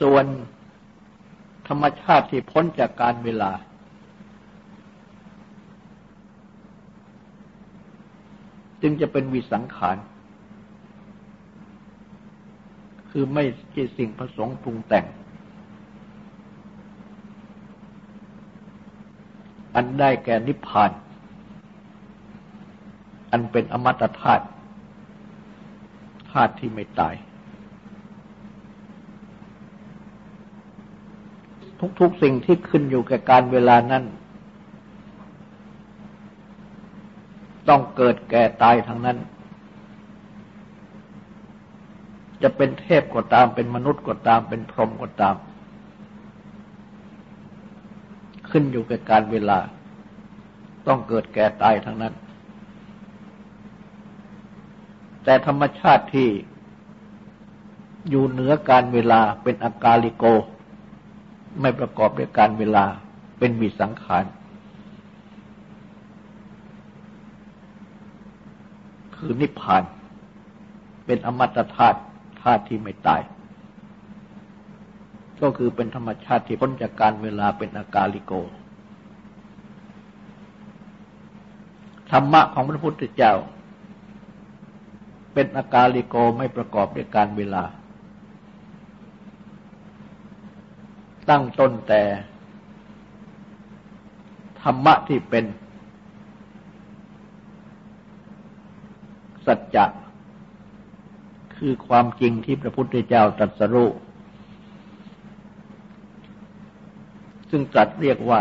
ส่วนธรรมชาติที่พ้นจากการเวลา จึงจะเป็นวิสังขาร คือไม่ใช่สิ่งผสมปรุงแต่ง อันได้แก่นิพพาน อันเป็นอมตะธาตุธาตุที่ไม่ตาย ทุกๆสิ่งที่ขึ้นอยู่กับการเวลานั้น ต้องเกิดแก่ตายทั้งนั้น จะเป็นเทพก็ตามเป็นมนุษย์ก็ตามเป็นพรหมก็ตาม ขึ้นอยู่กับการเวลา ต้องเกิดแก่ตายทั้งนั้น แต่ธรรมชาติที่อยู่เหนือการเวลาเป็นอากาลิโก ไม่ประกอบด้วยการเวลาเป็นมีสังขาร คือนิพพาน เป็นอมตะธาตุธาตุที่ไม่ตาย ก็คือเป็นธรรมชาติที่พ้นจากการเวลาเป็นอากาลิโก ธรรมะของพระพุทธเจ้า เป็นอากาลิโกไม่ประกอบด้วยการเวลา ตั้งต้นแต่ ธรรมะที่เป็น สัจจะคือความจริงที่พระพุทธเจ้าตรัสรู้ซึ่งตรัสเรียกว่า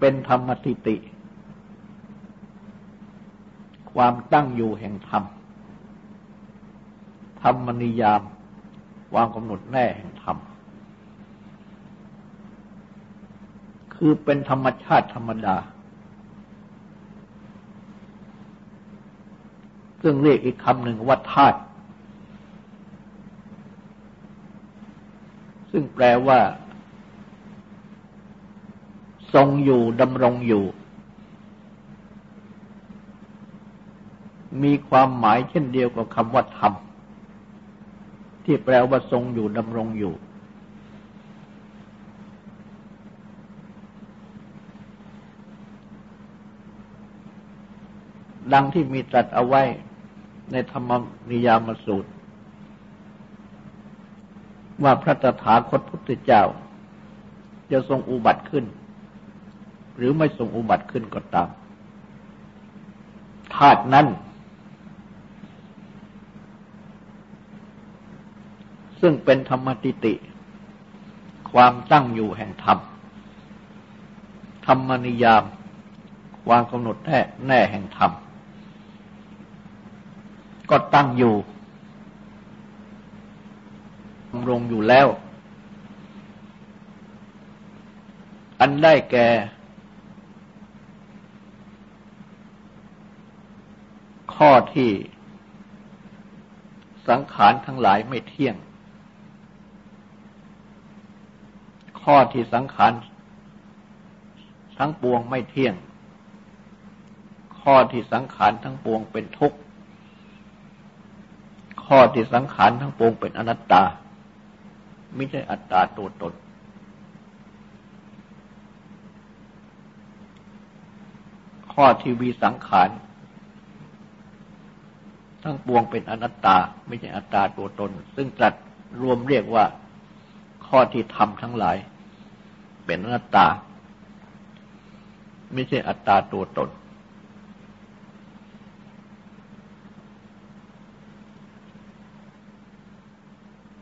เป็นธรรมติติ ความตั้งอยู่แห่งธรรม ธรรมนิยาม วางกำหนดแน่แห่งธรรม คือเป็นธรรมชาติธรรมดา ซึ่งเรียกอีกคำหนึ่งว่าธาตุซึ่งแปลว่า ทรงอยู่ดำรงอยู่ มีความหมายเช่นเดียวกับคำว่าธรรม ที่แปลว่าทรงอยู่ดำรงอยู่ ดังที่มีตรัสเอาไว้ในธรรมนิยามสูตร ว่าพระตถาคตพุทธเจ้า จะทรงอุบัติขึ้น หรือไม่ทรงอุบัติขึ้นก็ตามธาตุนั้น ซึ่งเป็นธรรมติติ ความตั้งอยู่แห่งธรรม ธรรมนิยาม ความกำหนดแน่แน่แห่งธรรม ก็ตั้งอยู่ดำรงอยู่แล้ว อันได้แก่ ข้อที่สังขารทั้งหลายไม่เที่ยง ข้อที่สังขารทั้งปวงไม่เที่ยง ข้อที่สังขารทั้งปวงเป็นทุกข์ ข้อที่สังขารทั้งปวงเป็นอนัตตา ไม่ใช่อัตตาตัวตน ข้อที่วีสังขารทั้งปวงเป็นอนัตตา ไม่ใช่อัตตาตัวตน ซึ่งจัดรวมเรียกว่าข้อที่ทำทั้งหลาย เป็นอนัตตา ไม่ใช่อัตตาตัวตน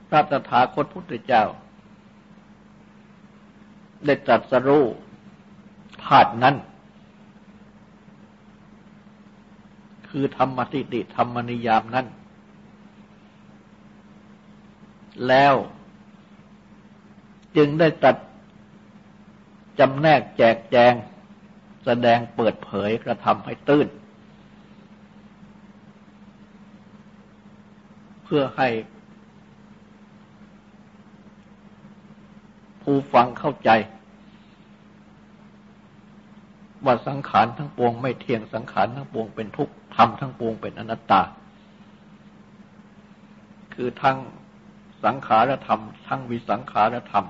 พระตถาคตพุทธเจ้า ได้ตรัสรู้ธาตุนั้น คือธรรมติติธรรมนิยามนั้น แล้วจึงได้ตัด จำแนกแจกแจง แสดงเปิดเผยกระทำให้ตื้น เพื่อให้ ผู้ฟังเข้าใจ ว่าสังขารทั้งปวงไม่เที่ยงสังขารทั้งปวงเป็นทุกข์ธรรมทั้งปวงเป็นอนัตตา คือทั้งสังขารธรรม ทั้งวิสังขารธรรม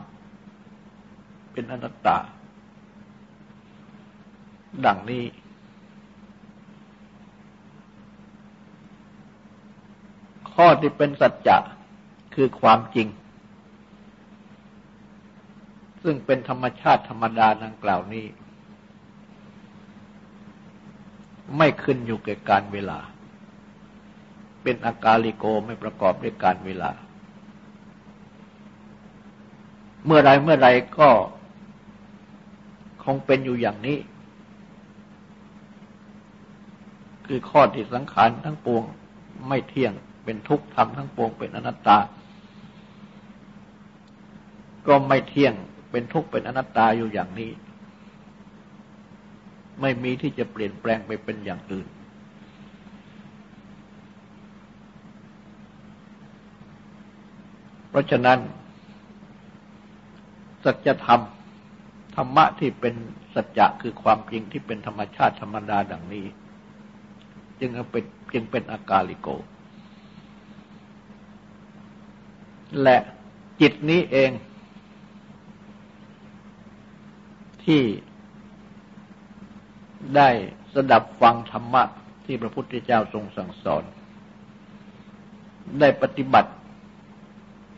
เป็นอนัตตา ดังนี้ ข้อที่เป็นสัจจะคือความจริง ซึ่งเป็นธรรมชาติธรรมดาดังกล่าวนี้ ไม่ขึ้นอยู่กับการเวลา เป็นอากาลิโกไม่ประกอบด้วยการเวลาเมื่อไรเมื่อไรก็ คงเป็นอยู่อย่างนี้ คือข้อที่สังขารทั้งปวงไม่เที่ยงเป็นทุกข์ทำทั้งปวงเป็นอนัตตา ก็ไม่เที่ยงเป็นทุกข์เป็นอนัตตาอยู่อย่างนี้ ไม่มีที่จะเปลี่ยนแปลงไปเป็นอย่างอื่น เพราะฉะนั้นสัจธรรม ธรรมะที่เป็นสัจจะคือความจริงที่เป็นธรรมชาติธรรมดาดังนี้ จึงเป็นจึงเป็นอากาลิโก และจิตนี้เอง ที่ได้สดับฟังธรรมะที่พระพุทธเจ้าทรงสั่งสอน ได้ปฏิบัติ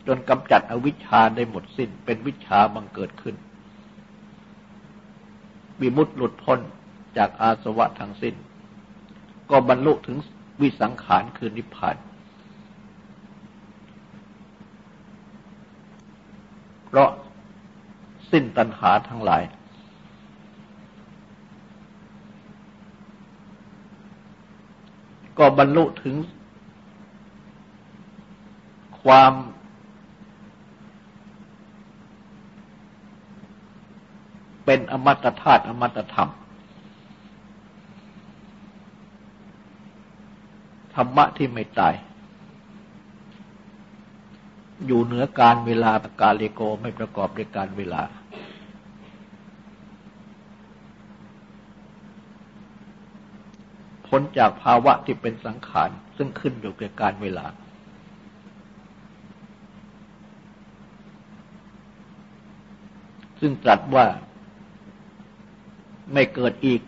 จนกำจัดอวิชชาได้หมดสิ้นเป็นวิชาบังเกิดขึ้น วิมุตติหลุดพ้นจากอาสวะทั้งสิ้น ก็บรรลุถึงวิสังขารคือนิพพาน เพราะสิ้นตัณหาทั้งหลาย ก็บรรลุถึงความ เป็นอมตะธาตุอมตะธรรม ธรรมะที่ไม่ตาย อยู่เหนือการเวลาตกาเลโกไม่ประกอบด้วยการเวลา พ้นจากภาวะที่เป็นสังขาร ซึ่งขึ้นอยู่กับการเวลาซึ่งตรัสว่า ไม่เกิดอีก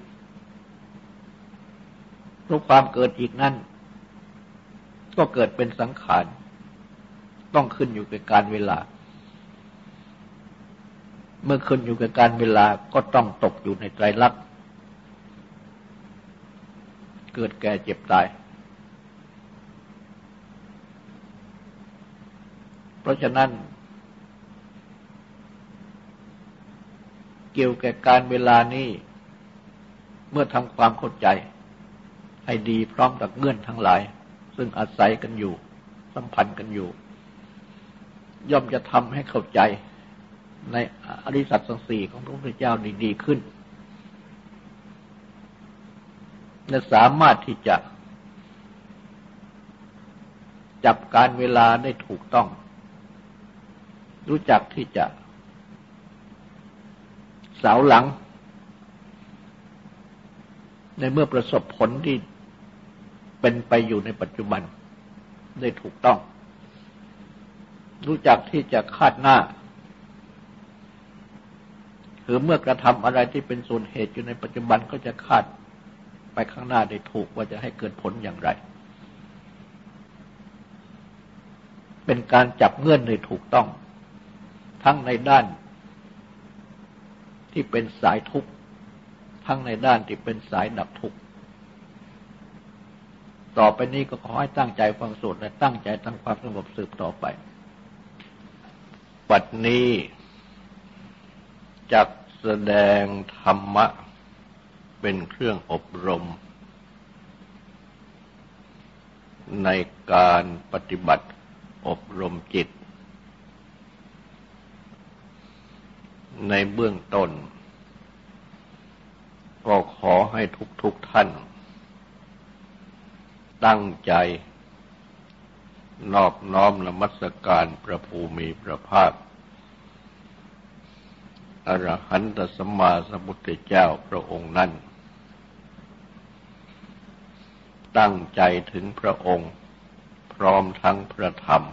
เพราะความเกิดอีกนั้นก็เกิดเป็นสังขาร ต้องขึ้นอยู่กับการเวลา เมื่อขึ้นอยู่กับการเวลาก็ต้องตกอยู่ในไตรลักษณ์เกิดแก่เจ็บตาย เพราะฉะนั้นเกี่ยวกับการเวลานี้ เมื่อทำความเข้าใจ ให้ดีพร้อมกับเงื่อนทั้งหลาย ซึ่งอาศัยกันอยู่ สัมพันธ์กันอยู่ ย่อมจะทำให้เข้าใจในอริสัตสังสีของพระพุทธเจ้าดีขึ้น และสามารถที่จะ จับการเวลาได้ถูกต้อง รู้จักที่จะสาวหลัง ในเมื่อประสบผลที่เป็นไปอยู่ในปัจจุบันได้ถูกต้อง รู้จักที่จะคาดหน้าคือเมื่อกระทำอะไรที่เป็นส่วนเหตุอยู่ในปัจจุบันก็จะคาดไปข้างหน้าได้ถูกว่าจะให้เกิดผลอย่างไร เป็นการจับเงื่อนในถูกต้อง ทั้งในด้านที่เป็นสายทุกข์ ทั้งในด้านที่เป็นสายดับทุกข์ต่อไปนี้ก็ขอให้ตั้งใจฟังสวดและตั้งใจทำความสงบสืบต่อไป ปัดนี้จักแสดงธรรมะเป็นเครื่องอบรม ในการปฏิบัติอบรมจิต ในเบื้องต้น ก็ขอให้ทุกๆทท่าน ตั้งใจ นอบน้อมละมัสการพระภูมิพระภาคอรหันตสัมมาสัมพุทธเจ้าพระองค์นั้น ตั้งใจถึงพระองค์พร้อมทั้งพระธรรม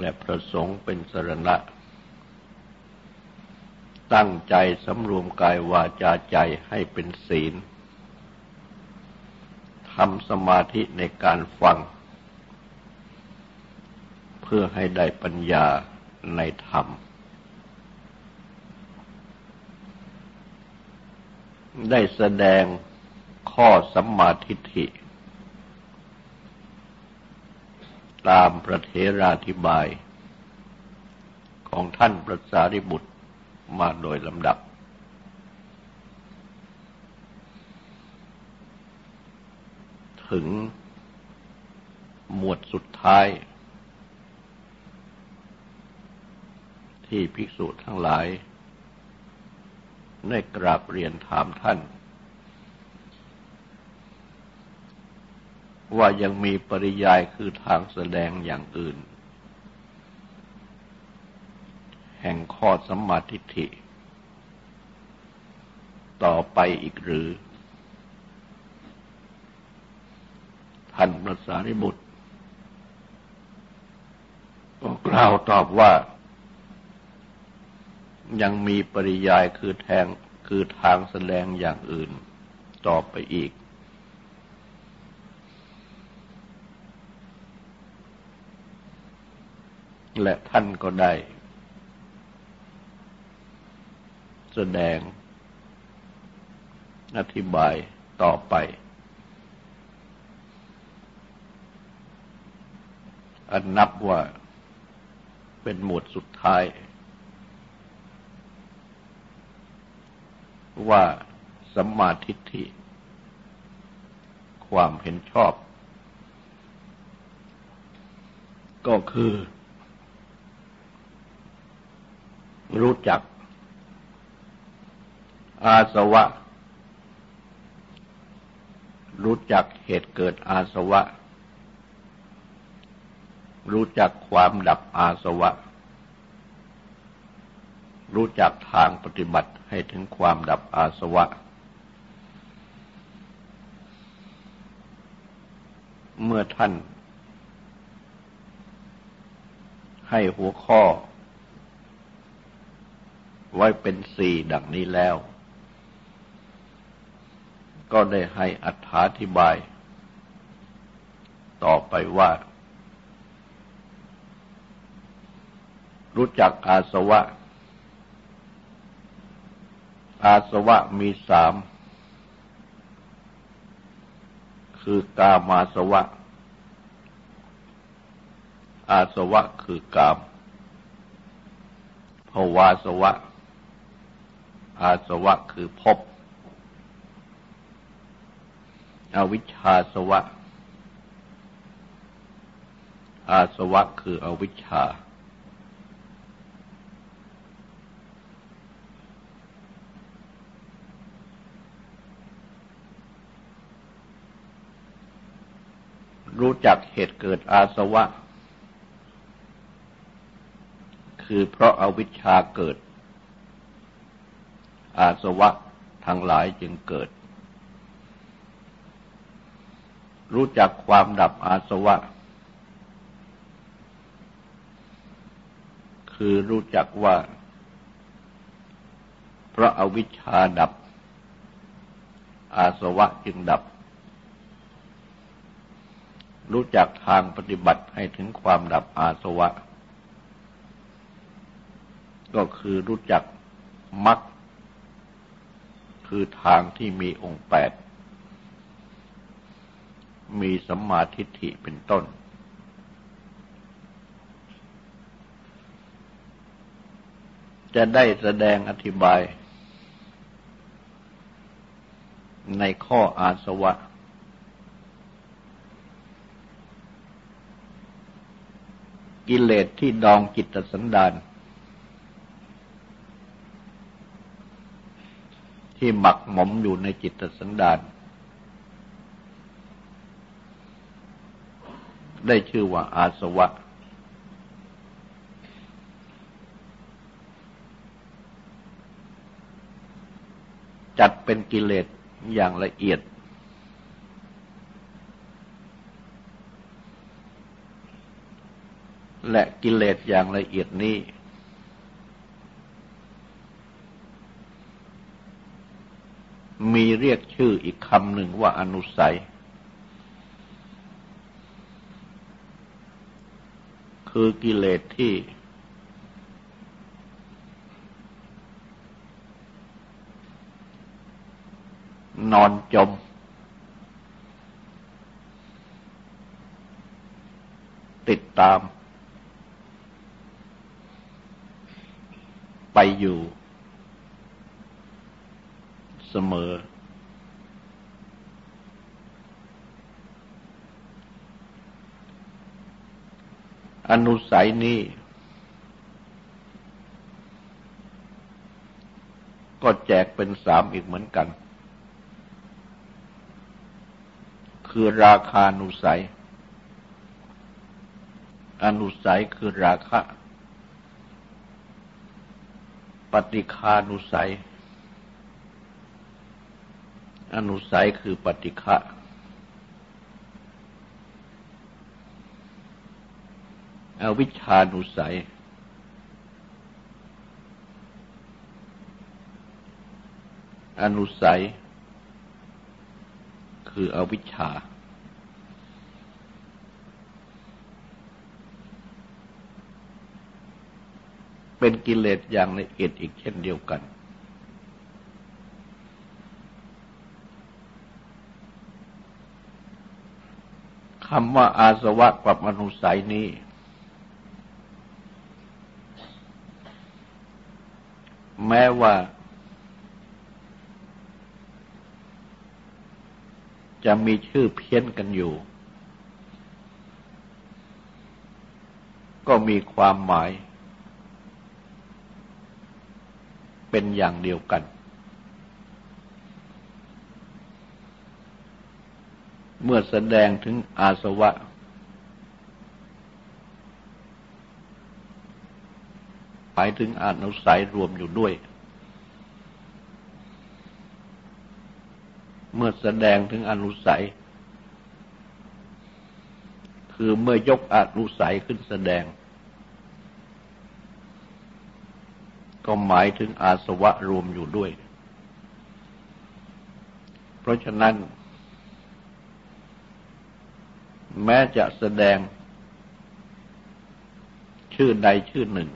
และพระสงฆ์เป็นสรณะ ตั้งใจสำรวมกายวาจาใจให้เป็นศีลทำสมาธิในการฟัง เพื่อให้ได้ปัญญาในธรรม ได้แสดงข้อสัมมาทิฏฐิ ตามพระเทราธิบาย ของท่านพระสารีบุตร มาโดยลำดับ ถึงหมวดสุดท้าย ที่ภิกษุทั้งหลายได้กราบเรียนถามท่าน ว่ายังมีปริยายคือทางแสดงอย่างอื่น แห่งข้อสัมมาทิฏฐิ ต่อไปอีกหรือ ท่านพระสารีบุตรก็กล่าวตอบว่า ยังมีปริยายคือแทงคือทางแสดงอย่างอื่น ต่อไปอีก และท่านก็ได้ แสดง อธิบายต่อไป อันนับว่าเป็นหมวดสุดท้าย ว่าสัมมาทิฏฐิความเห็นชอบ ก็คือ รู้จัก อาสวะ รู้จักเหตุเกิดอาสวะ รู้จักความดับอาสวะ รู้จักทางปฏิบัติให้ถึงความดับอาสวะ เมื่อท่านให้หัวข้อ ไว้เป็นสี่ดังนี้แล้ว ก็ได้ให้อัธาธิบาย ต่อไปว่า รู้จักอาสวะ อาสวะมีสาม คือกามาสวะ อาสวะคือกามภวาสวะ อาสวะคือภพ อวิชชาสวะ อาสวะคืออวิชชา รู้จักเหตุเกิดอาสวะ คือเพราะอาวิชชาเกิด อาสวะทั้งหลายจึงเกิด รู้จักความดับอาสวะ คือรู้จักว่า เพราะอาวิชชาดับ อาสวะจึงดับ รู้จักทางปฏิบัติให้ถึงความดับอาสวะ ก็คือรู้จักมักคือทางที่มีองค์แปด มีสัมมาทิฏฐิเป็นต้น จะได้แสดงอธิบาย ในข้ออาสวะ กิเลสที่ดองจิตสันดานที่หมักหมมอยู่ในจิตสันดาน ได้ชื่อว่าอาสวะ จัดเป็นกิเลสอย่างละเอียด และกิเลสอย่างละเอียดนี้ มีเรียกชื่ออีกคำหนึ่งว่าอนุสัย คือกิเลสที่ นอนจม ติดตาม ไปอยู่ เสมอ อนุสัยนี้ ก็แจกเป็นสามอีกเหมือนกัน คือราคานุสัย อนุสัยคือราคะ ปฏิคานุสัย อนุสัยคือปฏิฆะ อวิชานุสัย อนุสัย คืออวิชชา เป็นกิเลสอย่างละเอียดอีกเช่นเดียวกัน คำว่าอาสวะกับมนุสัยนี้ แม้ว่า จะมีชื่อเพี้ยนกันอยู่ ก็มีความหมาย เป็นอย่างเดียวกัน เมื่อแสดงถึงอาสวะ หมายถึงอนุสัยรวมอยู่ด้วย เมื่อแสดงถึงอนุสัย คือเมื่อยกอนุสัยขึ้นแสดง ก็หมายถึงอาสวะรวมอยู่ด้วย เพราะฉะนั้น แม้จะแสดงชื่อใดชื่อหนึ่ง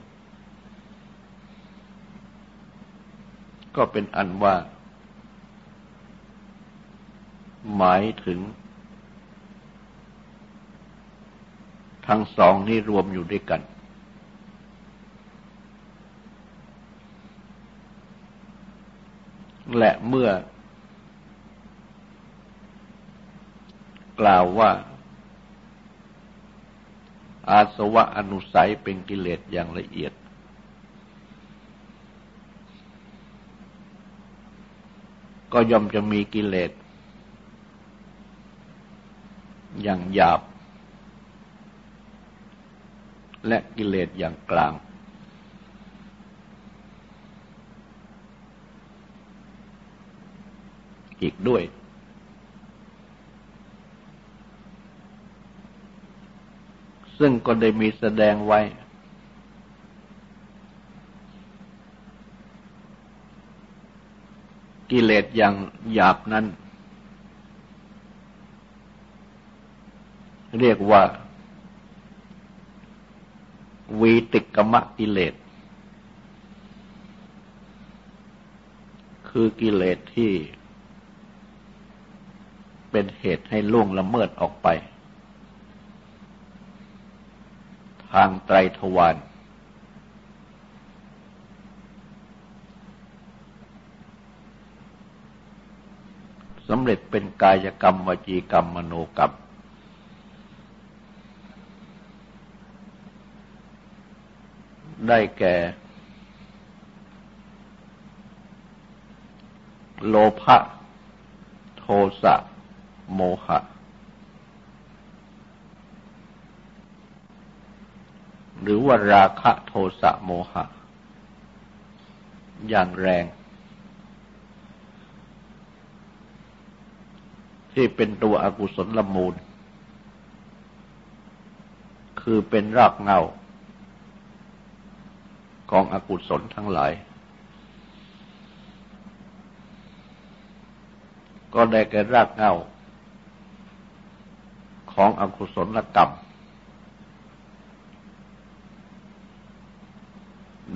ก็เป็นอันว่า หมายถึง ทั้งสองนี้รวมอยู่ด้วยกัน และเมื่อ กล่าวว่า อาสวะอนุสัยเป็นกิเลสอย่างละเอียด ก็ย่อมจะมีกิเลส อย่างหยาบ และกิเลสอย่างกลาง อีกด้วย ซึ่งก็ได้มีแสดงไว้ กิเลสอย่างหยาบนั้น เรียกว่า วีติกมะกิเลส คือกิเลสที่เป็นเหตุให้ล่วงละเมิดออกไป ทางไตรทวาร สำเร็จเป็นกายกรรมวจีกรรมมโนกรรม ได้แก่ โลภะโทสะโมหะ หรือว่าราคะโทสะโมหะ อย่างแรง ที่เป็นตัวอกุศลละมูล คือเป็นรากเงาของอกุศลทั้งหลาย ก็ได้แก่รากเงาของอกุศลกรรม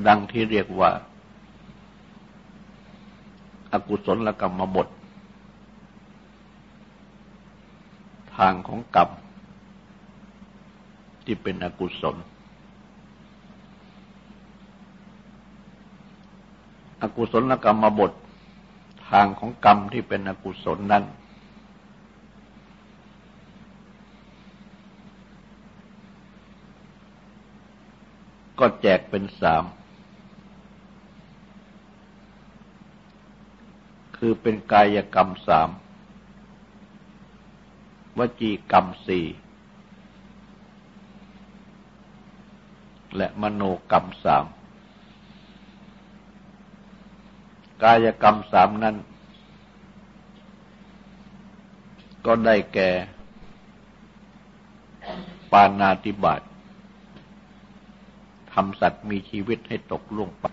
ดังที่เรียกว่าอากุศลกรรมบท ทางของกรรมที่เป็นอกุศล อกุศลกรรมบททางของกรรมที่เป็นอกุศลนั้น ก็แจกเป็นสาม คือเป็นกายกรรมสาม วจีกรรมสี่และมโนกรรมสามกายกรรมสามนั้น ก็ได้แก่ ปานาติบาตทำสัตว์มีชีวิตให้ตกล่วงไป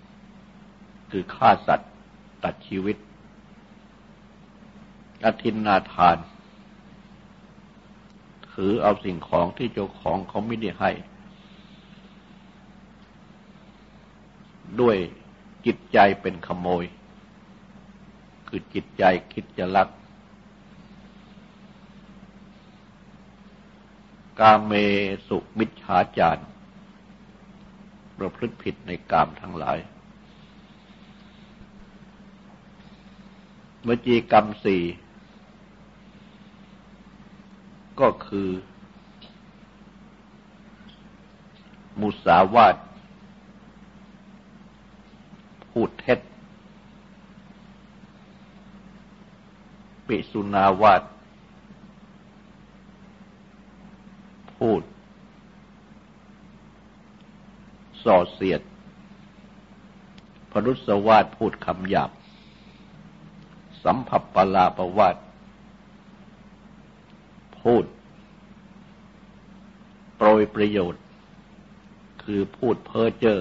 คือฆ่าสัตว์ตัดชีวิตอธินนาทาน ถือเอาสิ่งของที่เจ้าของเขาไม่ได้ให้ ด้วยจิตใจเป็นขโมย คือจิตใจคิดจะลัก กาเมสุมิจฉาจารประพฤติผิดในกามทั้งหลายวจีกรรมสี่ ก็คือ มุสาวาทพูดเท็จ ปิสุนาวาทพูด ส่อเสียด พรุษวาทพูดคำหยาบ สัมผัสปลาประวาท พูด โปรยประโยชน์ คือพูดเพ้อเจ้อ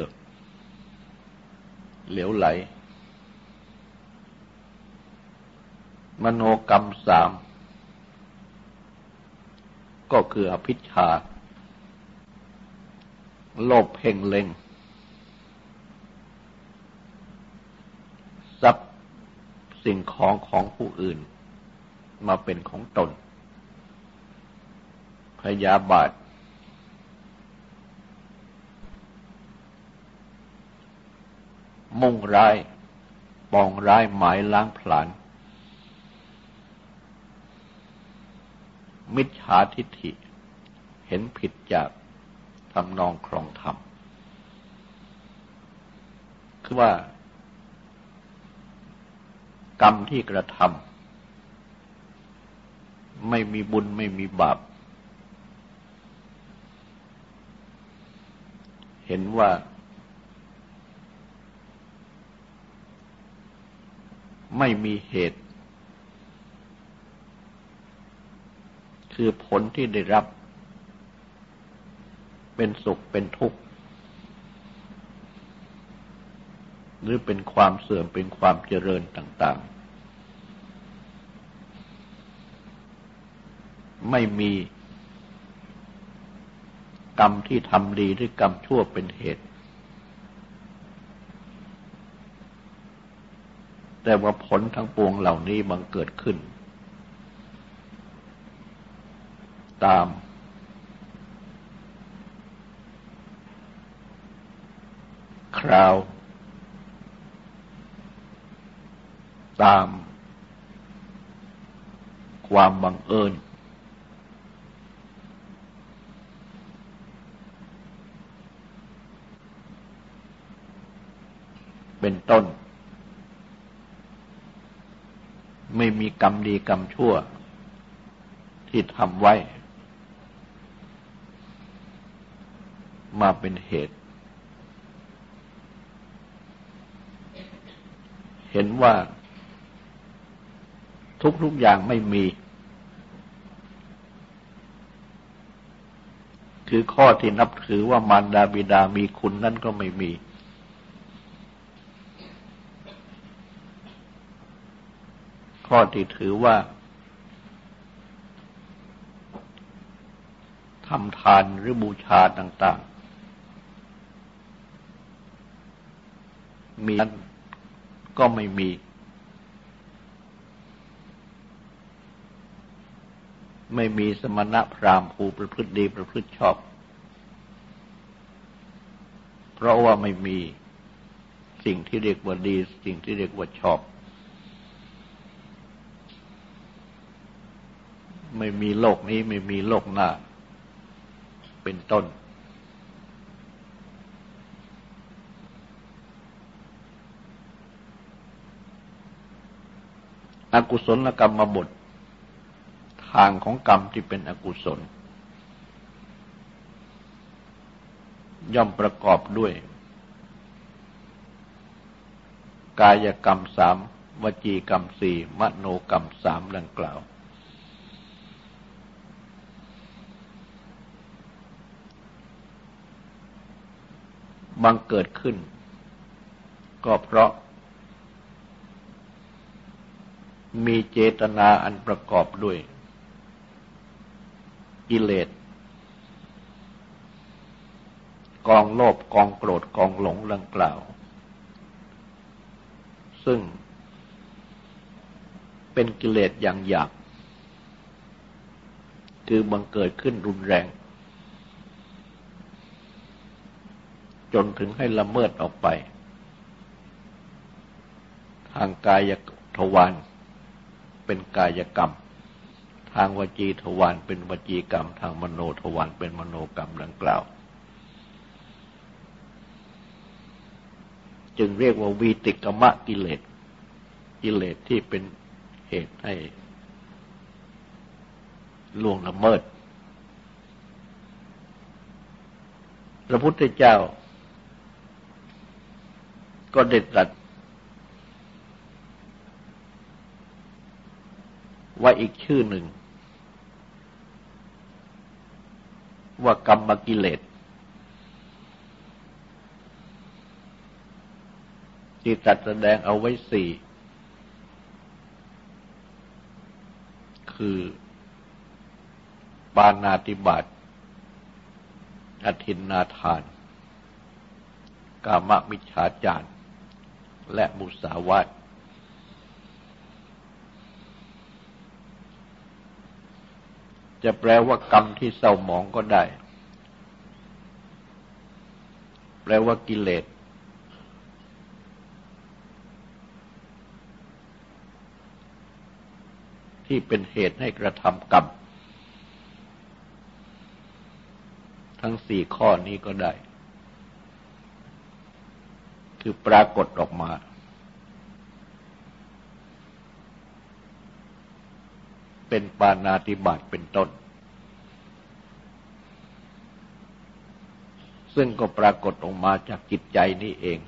เหลวไหล มโนกรรมสาม ก็คืออภิชา โลภเพ่งเล็งทรัพย์สิ่งของของผู้อื่น มาเป็นของตน ยาบาท มุ่งร้ายปองร้ายหมายล้างผลาญมิจฉาทิฏฐิ เห็นผิดจากทำนองครองธรรม คือว่า กรรมที่กระทำไม่มีบุญไม่มีบาป เห็นว่า ไม่มีเหตุ คือผลที่ได้รับ เป็นสุขเป็นทุกข์ หรือเป็นความเสื่อมเป็นความเจริญต่าง ๆ ไม่มี กรรมที่ทำดีหรือกรรมชั่วเป็นเหตุ แต่ว่าผลทั้งปวงเหล่านี้บังเกิดขึ้น ตาม คราว ตาม ความบังเอิญ เป็นต้น ไม่มีกรรมดีกรรมชั่ว ที่ทำไว้ มาเป็นเหตุ เห็นว่า ทุกๆอย่างไม่มี คือข้อที่นับถือว่ามารดาบิดามีคุณนั่นก็ไม่มี ข้อที่ถือว่าทำทานหรือบูชาต่างๆ มีก็ไม่มี ไม่มีสมณะพราหมณ์ผู้ประพฤติดีประพฤติชอบ เพราะว่าไม่มีสิ่งที่เรียกว่าดี สิ่งที่เรียกว่าชอบ ไม่มีโลกนี้ไม่มีโลกหน้า เป็นต้น อกุศลกรรมบท ทางของกรรมที่เป็นอกุศล ย่อมประกอบด้วย กายกรรมสามวจีกรรมสี่มโนกรรมสามดังกล่าว บังเกิดขึ้น ก็เพราะ มีเจตนาอันประกอบด้วย กิเลสกองโลภกองโกรธกองหลงดังกล่าว ซึ่งเป็นกิเลสอย่างหยาบคือบังเกิดขึ้นรุนแรง จนถึงให้ละเมิดออกไป ทางกายทวารเป็นกายกรรม ทางวจีทวารเป็นวจีกรรม ทางมโนทวารเป็นมโนกรรมดังกล่าว จึงเรียกว่าวีติกมะกิเลสกิเลสที่เป็นเหตุให้ล่วงละเมิด พระพุทธเจ้า ก็เด็ดตัดว่าอีกชื่อหนึ่ง ว่ากรรมกิเลสที่ตัดแสดงเอาไว้สี่คือ ปานาติบาตอธินนาทาน กามมิจฉาจาร และมุสาวาทจะแปลว่ากรรมที่เศร้าหมองก็ได้ แปลว่ากิเลส ที่เป็นเหตุให้กระทำกรรม ทั้งสี่ข้อนี้ก็ได้ คือปรากฏออกมา เป็นปานาติบาตเป็นต้น ซึ่งก็ปรากฏออกมาจากจิตใจนี้เอง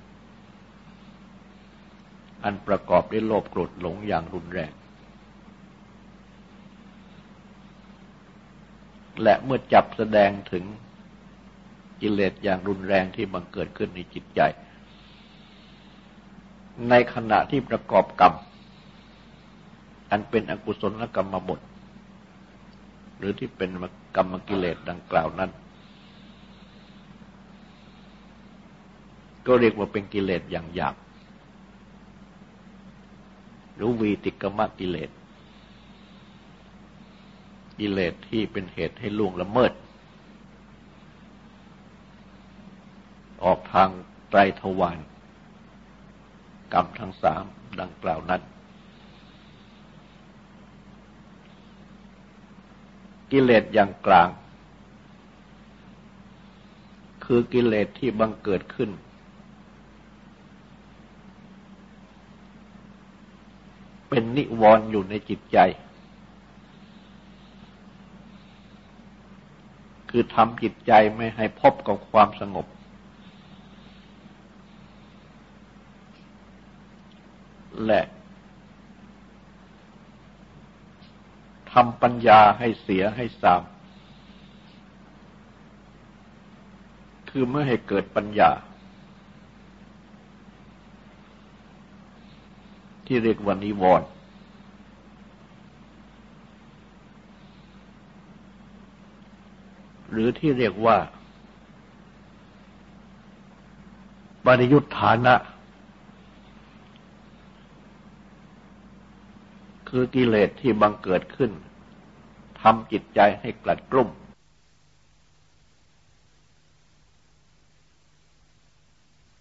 อันประกอบด้วยโลภโกรธหลงอย่างรุนแรง และเมื่อจับแสดงถึงกิเลสอย่างรุนแรงที่บังเกิดขึ้นในจิตใจ ในขณะที่ประกอบกรรม อันเป็นอกุศลกรรมบท หรือที่เป็นกรรมกิเลสดังกล่าวนั้น ก็เรียกว่าเป็นกิเลสอย่างหยาบหรือวีติกรรมกิเลส กิเลสที่เป็นเหตุให้ล่วงละเมิด ออกทางไตรทวาร กรรมทั้งสามดังกล่าวนั้น กิเลสอย่างกลาง คือกิเลสที่บังเกิดขึ้น เป็นนิวรณ์อยู่ในจิตใจ คือทำจิตใจไม่ให้พบกับความสงบ และทำปัญญาให้เสียให้สาม คือเมื่อให้เกิดปัญญา ที่เรียกว่านิวรณ์หรือที่เรียกว่าปริยุทธานะ คือกิเลสที่บังเกิดขึ้นทำจิตใจให้กลัดกลุ่ม